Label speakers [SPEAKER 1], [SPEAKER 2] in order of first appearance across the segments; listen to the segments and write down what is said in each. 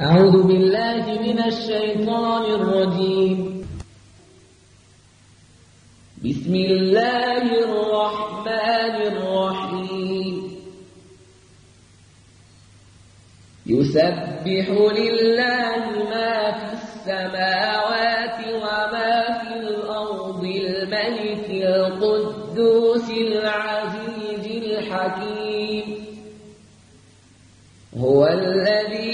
[SPEAKER 1] أعوذ بالله من الشيطان الرجيم. بسم الله الرحمن الرحيم. يسبح لله ما في السماوات وما في الأرض الملك القدوس العزيز الحكيم. هو الذي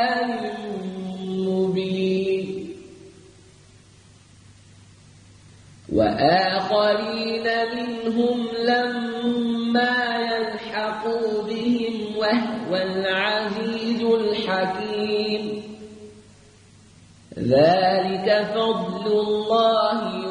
[SPEAKER 1] وآخرين منهم لما يلحقوا بهم وهو العزيز الحكيم. ذلك فضل الله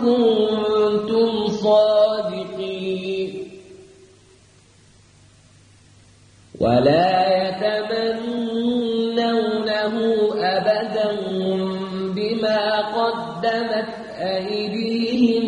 [SPEAKER 1] كنتم صادقين. ولا يتمنونه أبدا بما قدمت أيديهم